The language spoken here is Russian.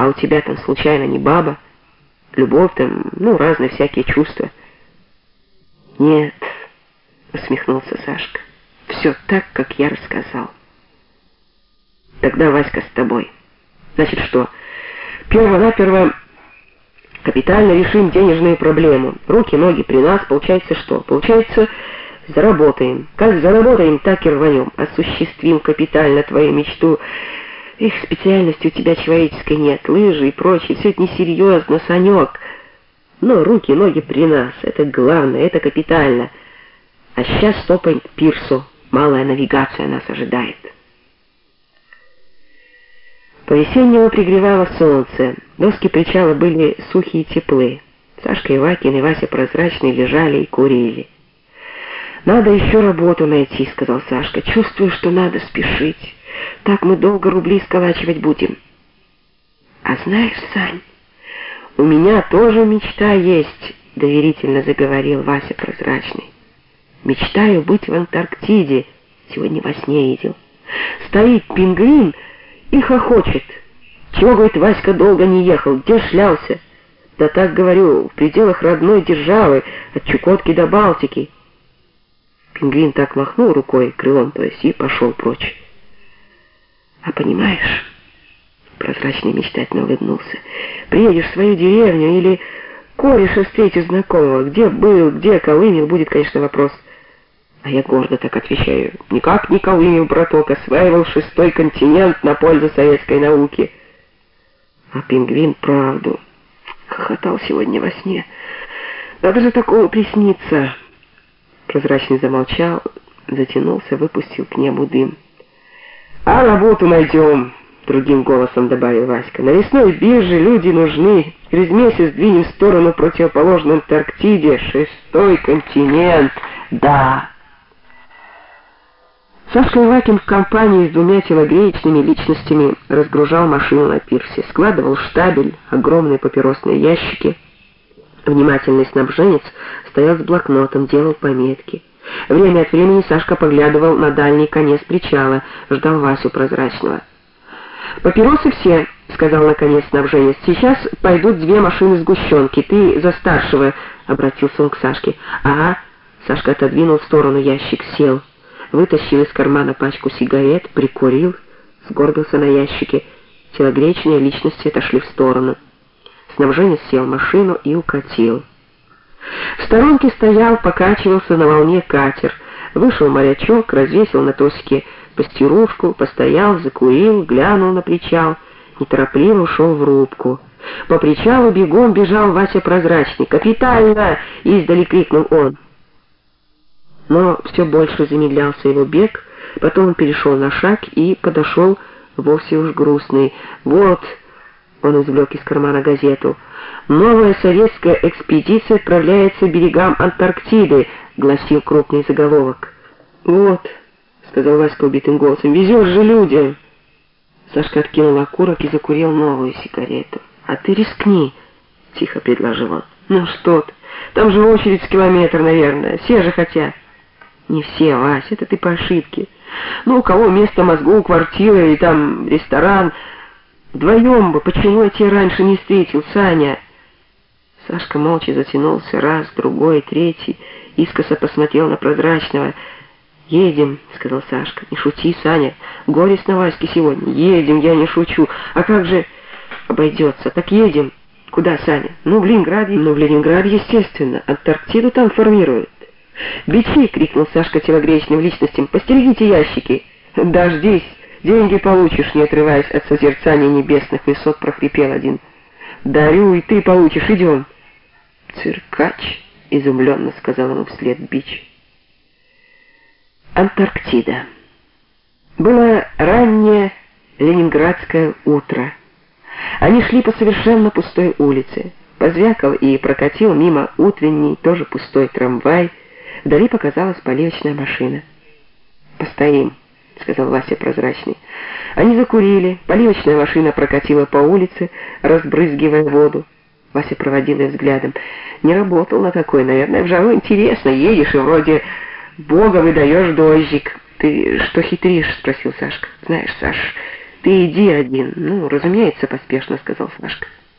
А у тебя там случайно не баба? Любовь там, ну, разные всякие чувства. Нет, усмехнулся Сашка. Все так, как я рассказал. Тогда Васька с тобой. Значит что, перво-наперво капитально решим денежную проблему. Руки, ноги при нас, получается что? Получается, заработаем. Как заработаем, так и рванем. Осуществим капитально твою мечту. Их специальности у тебя человеческой нет, лыжи и прочее, все это несерьезно, Санек. Но руки, ноги при нас, это главное, это капитально. А сейчас стопаем к пирсу, малая навигация нас ожидает. По-весеннему пригревало солнце, доски причала были сухие и теплые. Сашка Ивакин и Вася Прозрачный лежали и курили. «Надо еще работу найти», — сказал Сашка. «Чувствую, что надо спешить». Так мы долго рубли сколачивать будем. А знаешь, Сань, у меня тоже мечта есть, доверительно заговорил Вася Прозрачный. Мечтаю быть в Антарктиде. Сегодня во сне видел. Стоит пингвин и хохочет. Чего, говорит, Васька долго не ехал? Где шлялся? Да так, говорю, в пределах родной державы, от Чукотки до Балтики. Пингвин так махнул рукой, крылом то есть, и пошел прочь. А понимаешь, прозрачный мечтательно улыбнулся, приедешь в свою деревню или кореша встретишь знакомого, где был, где колымел, будет, конечно, вопрос. А я гордо так отвечаю, никак не колымел, браток, осваивал шестой континент на пользу советской науки. А пингвин правду хохотал сегодня во сне. Надо же такого присниться. Прозрачный замолчал, затянулся, выпустил к небу дым. «А работу найдем», — другим голосом добавил Васька. «На лесной бирже люди нужны. Через месяц двинем в сторону противоположной Антарктиде. Шестой континент. Да». Сашка Ивакин в компании с двумя телогреечными личностями разгружал машину на пирсе, складывал штабель, огромные папиросные ящики. Внимательный снабженец стоял с блокнотом, делал пометки. Время от времени Сашка поглядывал на дальний конец причала, ждал Васю Прозрачного. «Папиросы все», — сказал наконец снабженец. «Сейчас пойдут две машины сгущенки. Ты за старшего», — обратился он к Сашке. «Ага». Сашка отодвинул в сторону ящик, сел, вытащил из кармана пачку сигарет, прикурил, сгорбился на ящике. Телогречные личности отошли в сторону. Снабженец сел в машину и укатил. В сторонке стоял, покачивался на волне катер. Вышел морячок, развесил на тосике постирушку, постоял, закурил, глянул на причал, неторопливо ушел в рубку. По причалу бегом бежал Вася Прозрачный. «Капитально!» — издали крикнул он. Но все больше замедлялся его бег, потом он перешел на шаг и подошел вовсе уж грустный. «Вот!» — он извлек из кармана газету — Новая советская экспедиция отправляется берегам Антарктиды, гласил крупный заголовок. Вот, сказал Васька убитым голосом, везешь же людям. Сашка откинул окурок и закурил новую сигарету. А ты рискни, тихо предложил он. Ну что ты, там же очередь с километр, наверное, все же хотят. Не все, Вась, это ты по ошибке. Ну, у кого место мозгу, квартира и там ресторан. Вдвоем бы, почему я тебя раньше не встретил, Саня?» Сашка молча затянулся раз, другой, третий, искоса посмотрел на прозрачного. «Едем», — сказал Сашка. «Не шути, Саня. Горец на Ваське сегодня. Едем, я не шучу. А как же...» «Обойдется. Так едем». «Куда, Саня?» «Ну, в Ленинград». «Ну, в Ленинград, естественно. Антарктиду там формируют». «Бичи!» — крикнул Сашка телогречным личностям. «Постерегите ящики!» «Дождись! Деньги получишь!» Не отрываясь от созерцания небесных высот, прохрипел один. «Дарю, и ты получишь. Идем!» «Циркач!» — изумленно сказал ему вслед Бич. Антарктида. Было раннее ленинградское утро. Они шли по совершенно пустой улице. Позвякал и прокатил мимо утренний, тоже пустой трамвай. Вдали показалась поливочная машина. «Постоим», — сказал Вася прозрачный. Они закурили, поливочная машина прокатила по улице, разбрызгивая воду. Вася проводил ее взглядом. Не работал на такой, наверное, в жару интересно. Едешь и вроде бога выдаешь дождик. Ты что хитришь? Спросил Сашка. Знаешь, Саш, Ты иди один. Ну, разумеется, поспешно сказал Сашка.